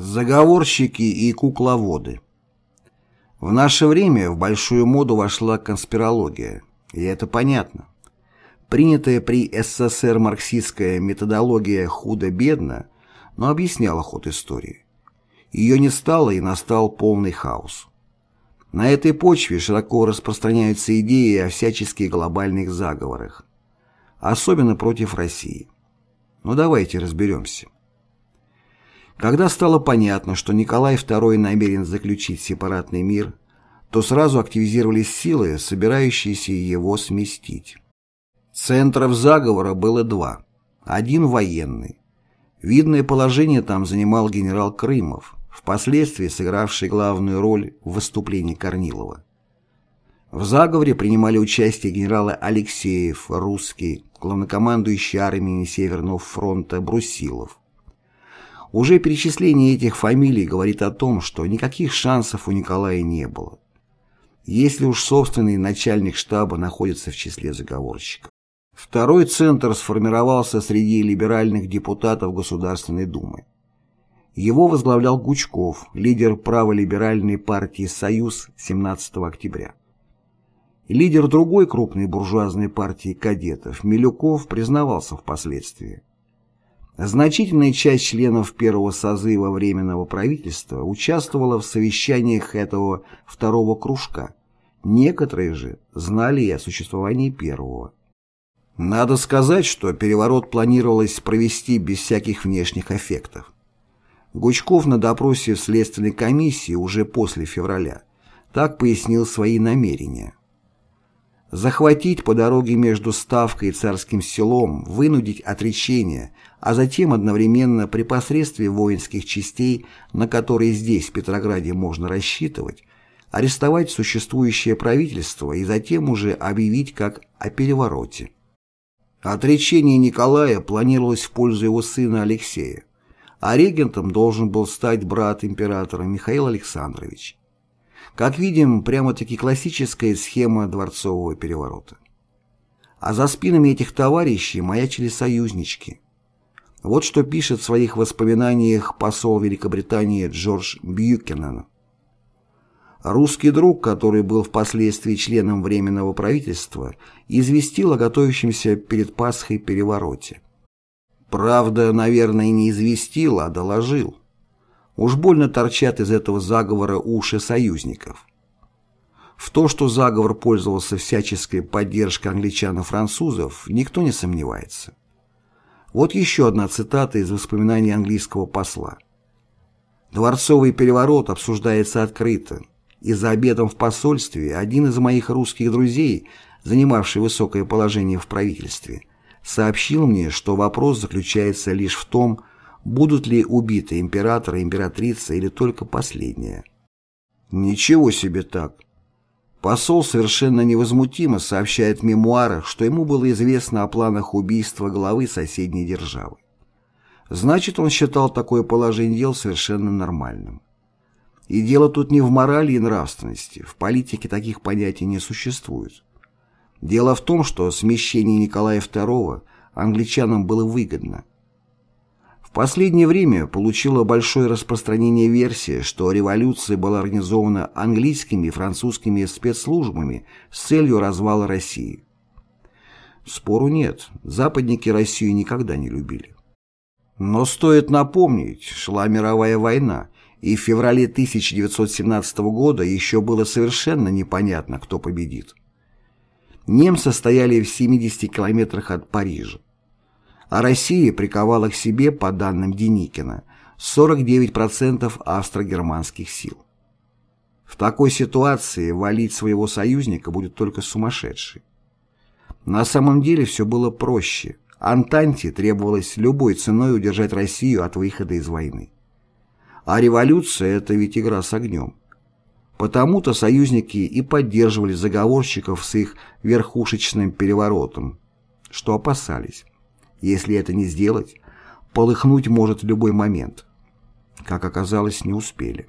Заговорщики и кукловоды В наше время в большую моду вошла конспирология, и это понятно. Принятая при СССР марксистская методология худо-бедно, но объясняла ход истории. Ее не стало и настал полный хаос. На этой почве широко распространяются идеи о всяческих глобальных заговорах, особенно против России. Но давайте разберемся. Когда стало понятно, что Николай II намерен заключить сепаратный мир, то сразу активизировались силы, собирающиеся его сместить. Центров заговора было два. Один военный. Видное положение там занимал генерал Крымов, впоследствии сыгравший главную роль в выступлении Корнилова. В заговоре принимали участие генералы Алексеев, Русский, главнокомандующий армией Северного фронта Брусилов, уже перечисление этих фамилий говорит о том, что никаких шансов у Николая не было. Если уж собственный начальник штаба находится в числе заговорщиков. Второй центр сформировался среди либеральных депутатов Государственной Думы. Его возглавлял Гучков, лидер праволиберальной партии «Союз» 17 октября. Лидер другой крупной буржуазной партии кадетов, Милюков, признавался впоследствии. Значительная часть членов первого созыва Временного правительства участвовала в совещаниях этого второго кружка. Некоторые же знали и о существовании первого. Надо сказать, что переворот планировалось провести без всяких внешних эффектов. Гучков на допросе в Следственной комиссии уже после февраля так пояснил свои намерения захватить по дороге между Ставкой и Царским селом, вынудить отречение, а затем одновременно при посредстве воинских частей, на которые здесь, в Петрограде, можно рассчитывать, арестовать существующее правительство и затем уже объявить как о перевороте. Отречение Николая планировалось в пользу его сына Алексея, а регентом должен был стать брат императора Михаил Александрович. Как видим, прямо-таки классическая схема дворцового переворота. А за спинами этих товарищей маячили союзнички. Вот что пишет в своих воспоминаниях посол Великобритании Джордж Бьюкенен. Русский друг, который был впоследствии членом Временного правительства, известил о готовящемся перед Пасхой перевороте. Правда, наверное, не известил, а доложил. Уж больно торчат из этого заговора уши союзников. В то, что заговор пользовался всяческой поддержкой англичан и французов, никто не сомневается. Вот еще одна цитата из воспоминаний английского посла. «Дворцовый переворот обсуждается открыто, и за обедом в посольстве один из моих русских друзей, занимавший высокое положение в правительстве, сообщил мне, что вопрос заключается лишь в том, будут ли убиты император и императрица или только последняя. Ничего себе так. Посол совершенно невозмутимо сообщает в мемуарах, что ему было известно о планах убийства главы соседней державы. Значит, он считал такое положение дел совершенно нормальным. И дело тут не в морали и нравственности, в политике таких понятий не существует. Дело в том, что смещение Николая II англичанам было выгодно. Последнее время получила большое распространение версия, что революция была организована английскими и французскими спецслужбами с целью развала России. Спору нет, западники Россию никогда не любили. Но стоит напомнить, шла мировая война, и в феврале 1917 года еще было совершенно непонятно, кто победит. Немцы стояли в 70 километрах от Парижа а Россия приковала к себе, по данным Деникина, 49% австро-германских сил. В такой ситуации валить своего союзника будет только сумасшедший. На самом деле все было проще. Антанте требовалось любой ценой удержать Россию от выхода из войны. А революция – это ведь игра с огнем. Потому-то союзники и поддерживали заговорщиков с их верхушечным переворотом, что опасались. Если это не сделать, полыхнуть может в любой момент. Как оказалось, не успели.